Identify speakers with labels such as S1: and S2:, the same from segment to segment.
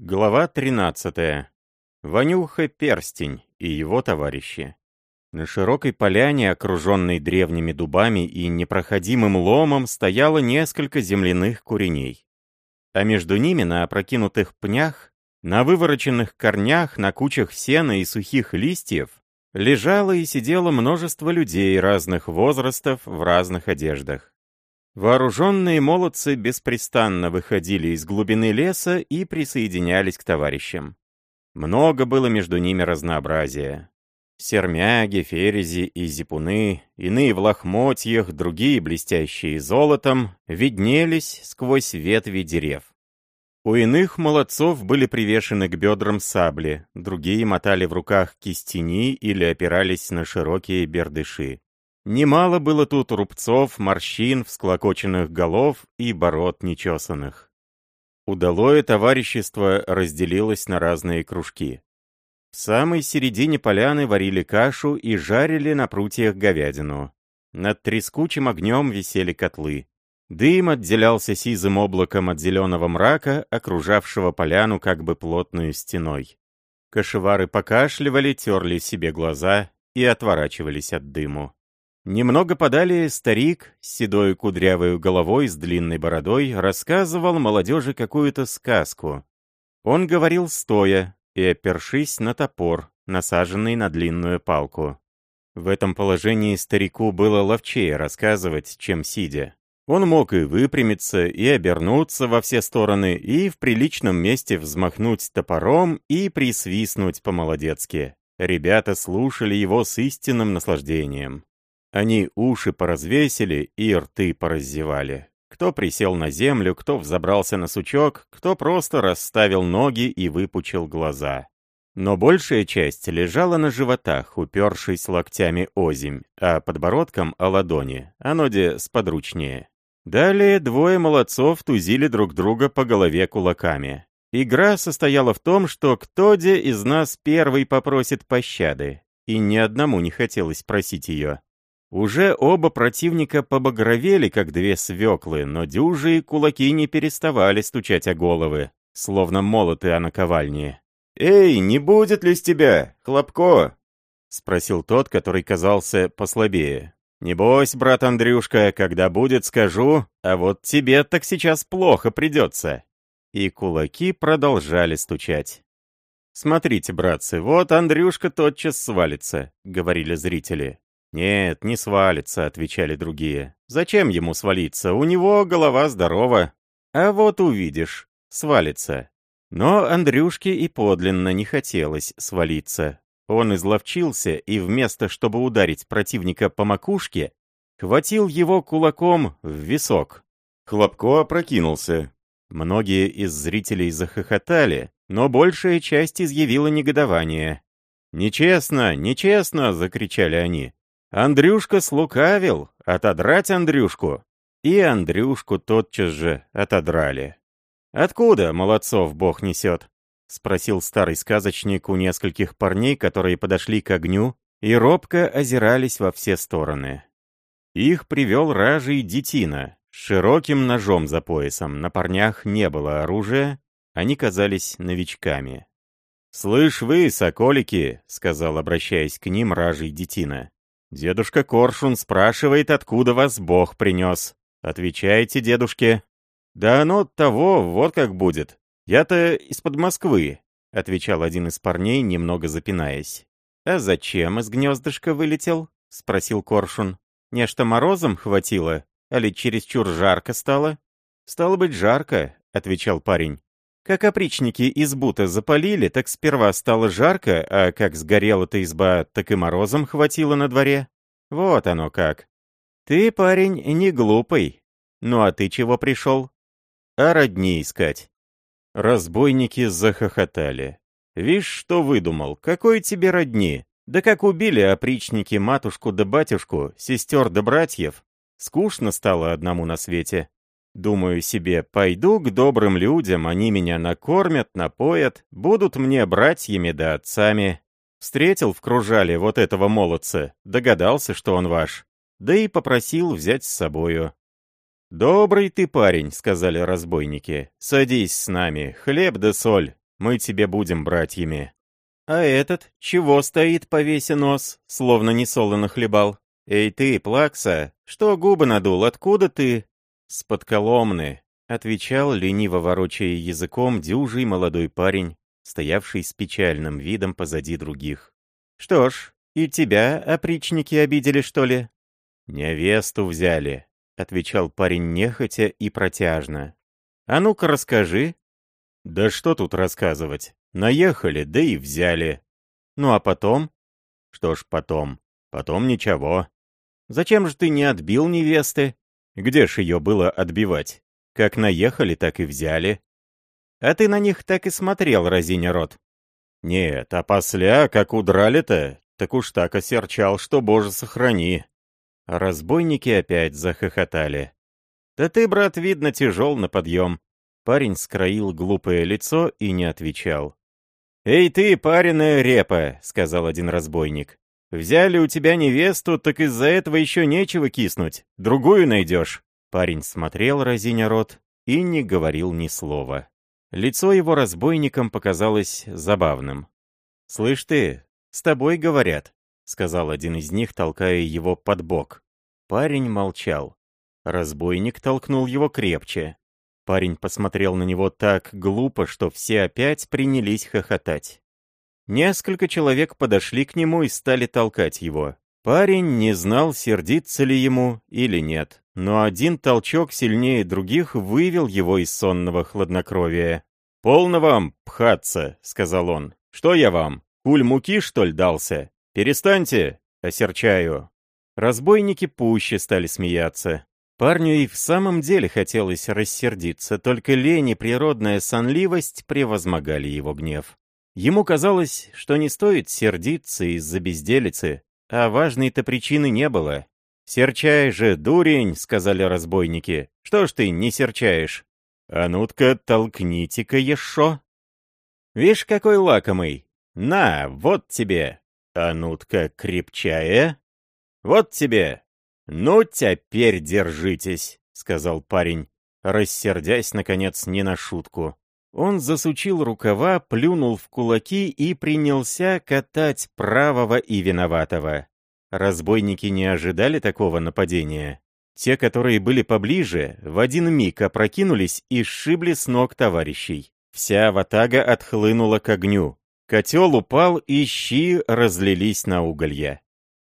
S1: Глава 13. Ванюха Перстень и его товарищи. На широкой поляне, окруженной древними дубами и непроходимым ломом, стояло несколько земляных куреней. А между ними, на опрокинутых пнях, на вывороченных корнях, на кучах сена и сухих листьев, лежало и сидело множество людей разных возрастов в разных одеждах. Вооруженные молодцы беспрестанно выходили из глубины леса и присоединялись к товарищам. Много было между ними разнообразия. Сермяги, ферези и зипуны, иные в лохмотьях, другие, блестящие золотом, виднелись сквозь ветви дерев. У иных молодцов были привешены к бедрам сабли, другие мотали в руках кистени или опирались на широкие бердыши. Немало было тут рубцов, морщин, всклокоченных голов и бород нечесанных. Удалое товарищество разделилось на разные кружки. В самой середине поляны варили кашу и жарили на прутьях говядину. Над трескучим огнем висели котлы. Дым отделялся сизым облаком от зеленого мрака, окружавшего поляну как бы плотную стеной. Кошевары покашливали, терли себе глаза и отворачивались от дыму. Немного подали старик с седой кудрявой головой с длинной бородой рассказывал молодежи какую-то сказку. Он говорил стоя и опершись на топор, насаженный на длинную палку. В этом положении старику было ловчее рассказывать, чем сидя. Он мог и выпрямиться, и обернуться во все стороны, и в приличном месте взмахнуть топором и присвистнуть по-молодецки. Ребята слушали его с истинным наслаждением. Они уши поразвесили и рты пораззевали. Кто присел на землю, кто взобрался на сучок, кто просто расставил ноги и выпучил глаза. Но большая часть лежала на животах, упершись локтями озимь, а подбородком о ладони, оно де сподручнее. Далее двое молодцов тузили друг друга по голове кулаками. Игра состояла в том, что кто де из нас первый попросит пощады, и ни одному не хотелось просить ее. Уже оба противника побагровели, как две свеклы, но дюжи и кулаки не переставали стучать о головы, словно молоты о наковальне. «Эй, не будет ли с тебя, Хлопко?» — спросил тот, который казался послабее. «Небось, брат Андрюшка, когда будет, скажу, а вот тебе так сейчас плохо придется». И кулаки продолжали стучать. «Смотрите, братцы, вот Андрюшка тотчас свалится», — говорили зрители. «Нет, не свалится», — отвечали другие. «Зачем ему свалиться? У него голова здорова». «А вот увидишь, свалится». Но Андрюшке и подлинно не хотелось свалиться. Он изловчился и вместо, чтобы ударить противника по макушке, хватил его кулаком в висок. Хлопко опрокинулся. Многие из зрителей захохотали, но большая часть изъявила негодование. «Нечестно, нечестно!» — закричали они. Андрюшка слукавил, отодрать Андрюшку. И Андрюшку тотчас же отодрали. «Откуда, молодцов, бог несет?» — спросил старый сказочник у нескольких парней, которые подошли к огню и робко озирались во все стороны. Их привел ражий детина, с широким ножом за поясом, на парнях не было оружия, они казались новичками. «Слышь вы, соколики», — сказал, обращаясь к ним ражий детина, Дедушка Коршун спрашивает, откуда вас Бог принес. Отвечайте дедушке. Да оно того, вот как будет. Я-то из-под Москвы, отвечал один из парней, немного запинаясь. А зачем из гнездышка вылетел? спросил Коршун. Нечто морозом хватило, али чересчур жарко стало? Стало быть, жарко, отвечал парень. Как опричники избу-то запалили, так сперва стало жарко, а как сгорела-то изба, так и морозом хватило на дворе. Вот оно как. Ты, парень, не глупый. Ну а ты чего пришел? А родни искать. Разбойники захохотали. Вишь, что выдумал, какой тебе родни? Да как убили опричники матушку да батюшку, сестер да братьев. Скучно стало одному на свете. Думаю себе, пойду к добрым людям, они меня накормят, напоят, будут мне братьями да отцами. Встретил в кружале вот этого молодца, догадался, что он ваш, да и попросил взять с собою. «Добрый ты парень», — сказали разбойники, — «садись с нами, хлеб да соль, мы тебе будем братьями». «А этот чего стоит, повеся нос, словно несолоно хлебал? Эй ты, Плакса, что губы надул, откуда ты?» «С подколомны», — отвечал, лениво ворочая языком, дюжий молодой парень, стоявший с печальным видом позади других. «Что ж, и тебя опричники обидели, что ли?» «Невесту взяли», — отвечал парень нехотя и протяжно. «А ну-ка расскажи». «Да что тут рассказывать? Наехали, да и взяли». «Ну а потом?» «Что ж потом? Потом ничего». «Зачем же ты не отбил невесты?» «Где ж ее было отбивать? Как наехали, так и взяли». «А ты на них так и смотрел, разиня рот». «Нет, а после, как удрали-то, так уж так осерчал, что, боже, сохрани. разбойники опять захохотали. «Да ты, брат, видно, тяжел на подъем». Парень скроил глупое лицо и не отвечал. «Эй ты, пареная репа!» — сказал один разбойник. «Взяли у тебя невесту, так из-за этого еще нечего киснуть. Другую найдешь». Парень смотрел, разиня рот, и не говорил ни слова. Лицо его разбойникам показалось забавным. «Слышь ты, «С тобой говорят», — сказал один из них, толкая его под бок. Парень молчал. Разбойник толкнул его крепче. Парень посмотрел на него так глупо, что все опять принялись хохотать. Несколько человек подошли к нему и стали толкать его. Парень не знал, сердиться ли ему или нет, но один толчок сильнее других вывел его из сонного хладнокровия. «Полно вам пхаться», — сказал он. «Что я вам? Куль муки, что ли, дался? Перестаньте, осерчаю. Разбойники пуще стали смеяться. Парню и в самом деле хотелось рассердиться, только лень и природная сонливость превозмогали его гнев. Ему казалось, что не стоит сердиться из-за безделицы, а важной-то причины не было. «Серчай же, дурень!» — сказали разбойники. «Что ж ты не серчаешь?» «А ну-ка, толкните-ка еще!» «Вишь, какой лакомый! «На, вот тебе, анутка крепчая. Вот тебе. Ну, теперь держитесь», — сказал парень, рассердясь, наконец, не на шутку. Он засучил рукава, плюнул в кулаки и принялся катать правого и виноватого. Разбойники не ожидали такого нападения. Те, которые были поближе, в один миг опрокинулись и сшибли с ног товарищей. Вся ватага отхлынула к огню. Котел упал, и щи разлились на уголья.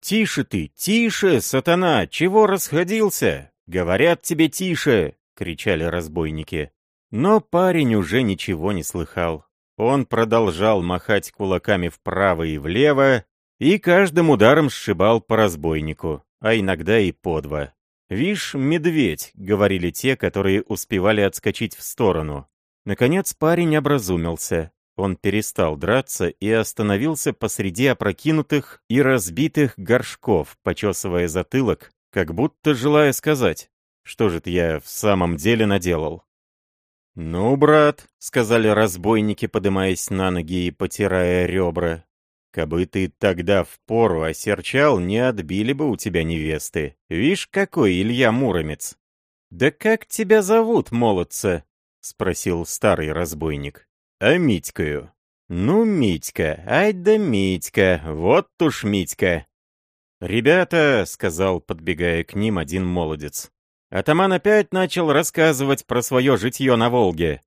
S1: «Тише ты, тише, сатана! Чего расходился? Говорят тебе тише!» — кричали разбойники. Но парень уже ничего не слыхал. Он продолжал махать кулаками вправо и влево, и каждым ударом сшибал по разбойнику, а иногда и по два. «Вишь, медведь», — говорили те, которые успевали отскочить в сторону. Наконец парень образумился. Он перестал драться и остановился посреди опрокинутых и разбитых горшков, почесывая затылок, как будто желая сказать, что же я в самом деле наделал. «Ну, брат», — сказали разбойники, подымаясь на ноги и потирая ребра, «кабы ты тогда в пору осерчал, не отбили бы у тебя невесты. Вишь, какой Илья Муромец!» «Да как тебя зовут, молодца?» — спросил старый разбойник а Митькою. Ну, Митька, ай да Митька, вот уж Митька. «Ребята», — сказал, подбегая к ним один молодец, атаман опять начал рассказывать про свое житье на Волге.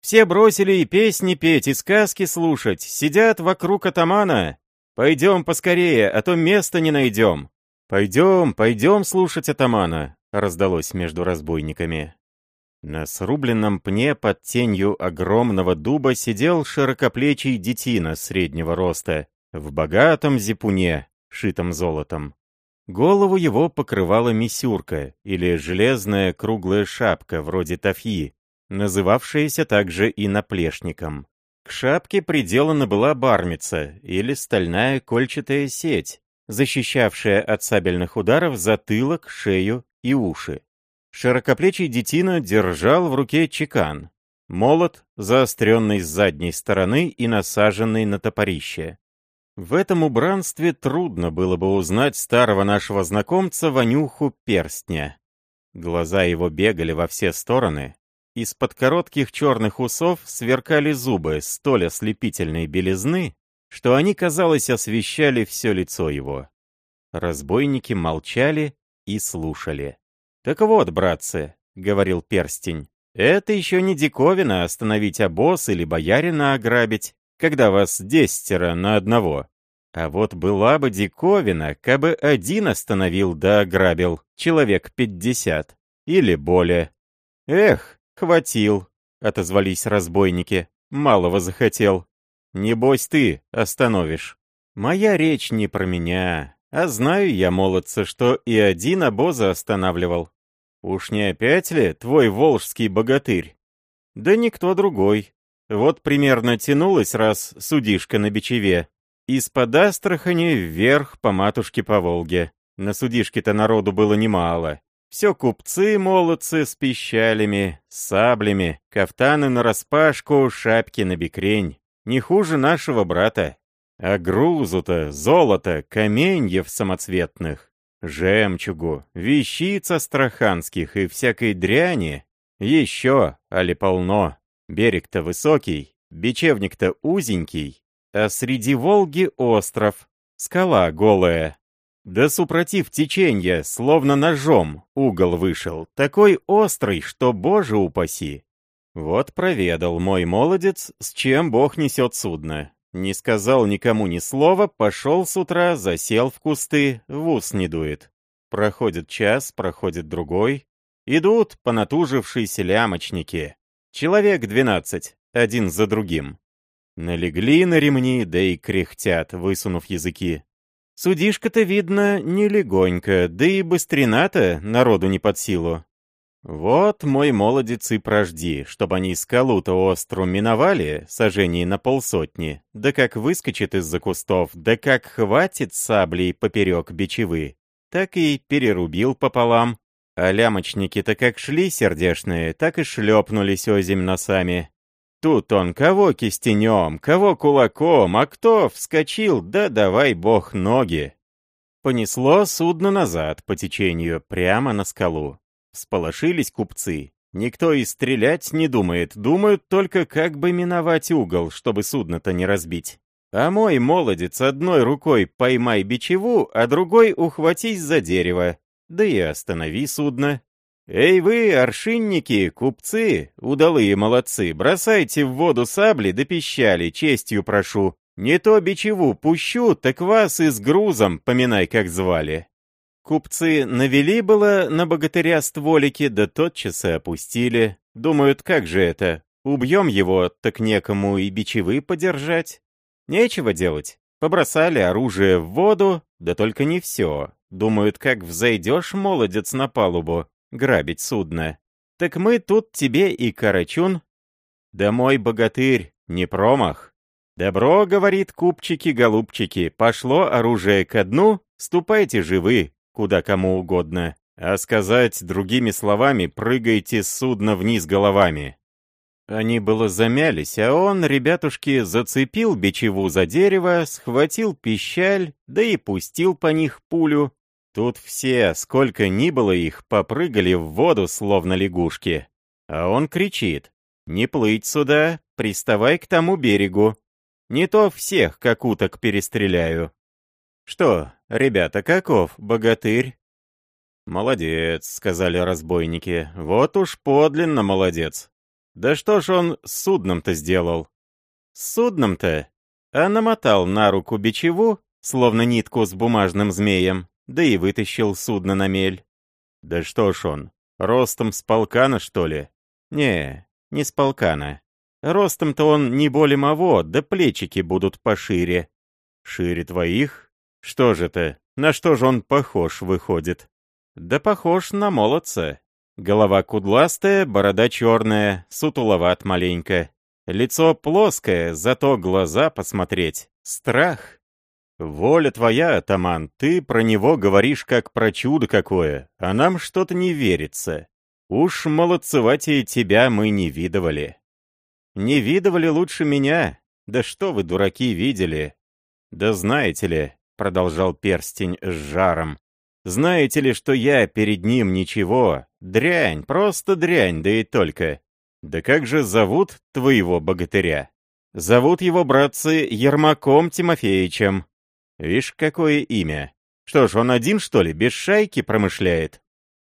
S1: Все бросили и песни петь, и сказки слушать, сидят вокруг атамана. Пойдем поскорее, а то места не найдем. Пойдем, пойдем слушать атамана, раздалось между разбойниками. На срубленном пне под тенью огромного дуба сидел широкоплечий детина среднего роста, в богатом зипуне, шитом золотом. Голову его покрывала мисюрка, или железная круглая шапка, вроде тафьи, называвшаяся также и наплешником. К шапке приделана была бармица, или стальная кольчатая сеть, защищавшая от сабельных ударов затылок, шею и уши. Широкоплечий детина держал в руке чекан. Молот, заостренный с задней стороны и насаженный на топорище. В этом убранстве трудно было бы узнать старого нашего знакомца Ванюху Перстня. Глаза его бегали во все стороны. Из-под коротких черных усов сверкали зубы столь ослепительной белизны, что они, казалось, освещали все лицо его. Разбойники молчали и слушали. «Так вот, братцы», — говорил перстень, — «это еще не диковина остановить обоз или боярина ограбить, когда вас десятеро на одного. А вот была бы диковина, кабы один остановил да ограбил, человек пятьдесят, или более. Эх, хватил, отозвались разбойники, малого захотел. Небось ты остановишь. Моя речь не про меня, а знаю я, молодца, что и один обоза останавливал. Уж не опять ли твой волжский богатырь? Да никто другой. Вот примерно тянулась раз судишка на бичеве, из-под Астрахани вверх по матушке по Волге. На судишке-то народу было немало. Все купцы-молодцы с пищалями, саблями, кафтаны нараспашку, шапки на бекрень. Не хуже нашего брата. А грузу-то, золото, каменьев самоцветных, жемчугу, вещиц астраханских и всякой дряни. Еще, али полно. Берег-то высокий, бечевник-то узенький, а среди Волги остров, скала голая. Да супротив теченья, словно ножом, угол вышел, такой острый, что, боже упаси. Вот проведал мой молодец, с чем Бог несет судно. Не сказал никому ни слова, пошел с утра, засел в кусты, в ус не дует. Проходит час, проходит другой. Идут понатужившиеся лямочники. Человек двенадцать, один за другим. Налегли на ремни, да и кряхтят, высунув языки. Судишка-то, видно, не легонько, да и быстрина-то народу не под силу. Вот мой молодец и прожди, чтобы они скалу-то остру миновали, сожжение на полсотни, да как выскочит из-за кустов, да как хватит саблей поперек бичевы, так и перерубил пополам. А лямочники-то как шли сердешные, так и шлепнулись озимь носами. Тут он кого кистенем, кого кулаком, а кто вскочил, да давай бог ноги. Понесло судно назад по течению, прямо на скалу. Сполошились купцы. Никто и стрелять не думает, думают только, как бы миновать угол, чтобы судно-то не разбить. А мой молодец одной рукой поймай бичеву, а другой ухватись за дерево. Да и останови судно. «Эй вы, аршинники, купцы, удалые молодцы, бросайте в воду сабли да пищали, честью прошу. Не то бичеву пущу, так вас и с грузом, поминай, как звали». Купцы навели было на богатыря стволики, да тотчас и опустили. Думают, как же это, убьем его, так некому и бичевы подержать. Нечего делать. Побросали оружие в воду, да только не все. Думают, как взойдешь, молодец, на палубу, грабить судно. Так мы тут тебе и Карачун. Да мой богатырь, не промах. Добро, говорит купчики-голубчики, пошло оружие ко дну, ступайте живы, куда кому угодно. А сказать другими словами, прыгайте с судна вниз головами. Они было замялись, а он, ребятушки, зацепил бичеву за дерево, схватил пищаль, да и пустил по них пулю, Тут все, сколько ни было их, попрыгали в воду, словно лягушки. А он кричит. «Не плыть сюда, приставай к тому берегу. Не то всех, как уток, перестреляю». «Что, ребята, каков, богатырь?» «Молодец», — сказали разбойники. «Вот уж подлинно молодец. Да что ж он с судном-то сделал?» «С судном-то?» А намотал на руку бичеву, словно нитку с бумажным змеем, да и вытащил судно на мель. Да что ж он, ростом с полкана, что ли? Не, не с полкана. Ростом-то он не более моего, да плечики будут пошире. Шире твоих? Что же это, на что же он похож выходит? Да похож на молодца. Голова кудластая, борода черная, сутуловат маленько. Лицо плоское, зато глаза посмотреть. Страх. «Воля твоя, атаман, ты про него говоришь как про чудо какое, а нам что-то не верится. Уж молодцеватее тебя мы не видывали». «Не видывали лучше меня? Да что вы, дураки, видели?» «Да знаете ли», — продолжал перстень с жаром, «знаете ли, что я перед ним ничего, дрянь, просто дрянь, да и только. Да как же зовут твоего богатыря? Зовут его, братцы, Ермаком Тимофеевичем. Вишь, какое имя. Что ж, он один, что ли, без шайки промышляет?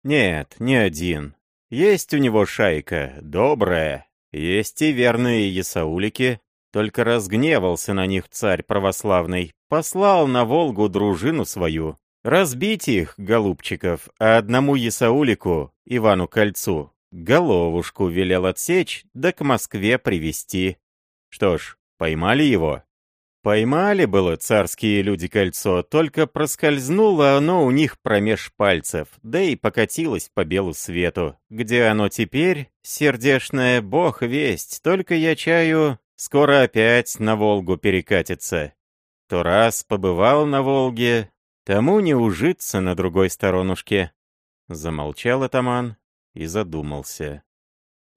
S1: Нет, не один. Есть у него шайка, добрая. Есть и верные ясаулики. Только разгневался на них царь православный, послал на Волгу дружину свою. Разбить их, голубчиков, а одному ясаулику, Ивану Кольцу, головушку велел отсечь, да к Москве привести. Что ж, поймали его? Поймали было царские люди кольцо, только проскользнуло оно у них промеж пальцев, да и покатилось по белу свету. Где оно теперь, сердешное, бог весть, только я чаю, скоро опять на Волгу перекатится. То раз побывал на Волге, тому не ужиться на другой сторонушке. Замолчал атаман и задумался.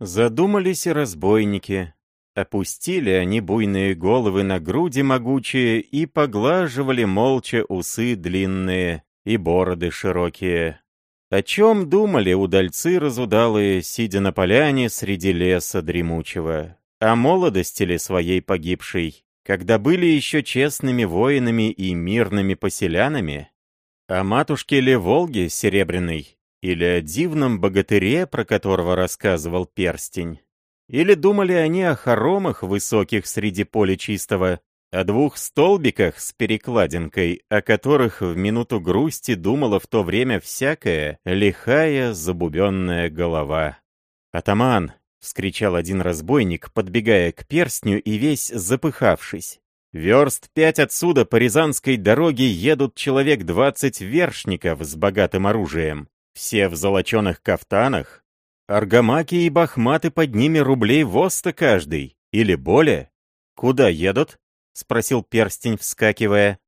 S1: Задумались и разбойники, Опустили они буйные головы на груди могучие и поглаживали молча усы длинные и бороды широкие. О чем думали удальцы разудалые, сидя на поляне среди леса дремучего? О молодости ли своей погибшей, когда были еще честными воинами и мирными поселянами? О матушке ли Волги Серебряной? Или о дивном богатыре, про которого рассказывал перстень? Или думали они о хоромах высоких среди поля чистого, о двух столбиках с перекладинкой, о которых в минуту грусти думала в то время всякая лихая забубенная голова. «Атаман!» — вскричал один разбойник, подбегая к перстню и весь запыхавшись. «Верст пять отсюда по Рязанской дороге едут человек двадцать вершников с богатым оружием, все в золоченых кафтанах, Аргамаки и бахматы под ними рублей воста каждый. Или более. Куда едут? Спросил перстень, вскакивая.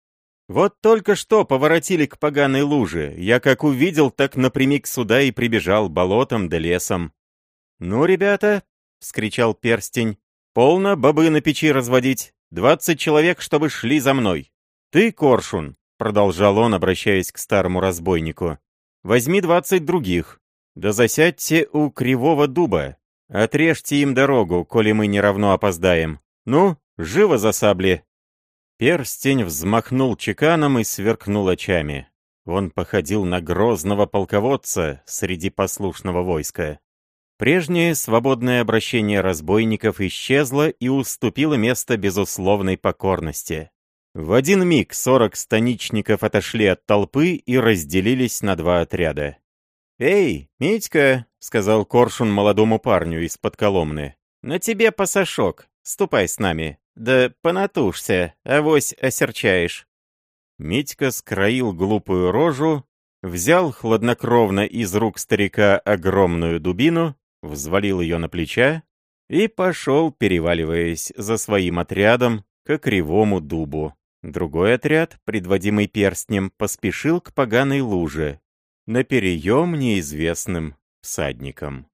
S1: Вот только что поворотили к поганой луже. Я как увидел, так напрямик сюда и прибежал болотом да лесом. «Ну, ребята!» — вскричал перстень. «Полно бобы на печи разводить. Двадцать человек, чтобы шли за мной. Ты, Коршун!» — продолжал он, обращаясь к старому разбойнику. «Возьми двадцать других. Да засядьте у кривого дуба. Отрежьте им дорогу, коли мы не равно опоздаем. Ну, живо за сабли!» Перстень взмахнул чеканом и сверкнул очами. Он походил на грозного полководца среди послушного войска. Прежнее свободное обращение разбойников исчезло и уступило место безусловной покорности. В один миг сорок станичников отошли от толпы и разделились на два отряда. «Эй, Митька!» — сказал Коршун молодому парню из-под Коломны. «На тебе пасашок. Ступай с нами. Да понатушься, авось осерчаешь». Митька скроил глупую рожу, взял хладнокровно из рук старика огромную дубину, взвалил ее на плеча и пошел, переваливаясь за своим отрядом, к кривому дубу. Другой отряд, предводимый перстнем, поспешил к поганой луже, на переем неизвестным всадникам.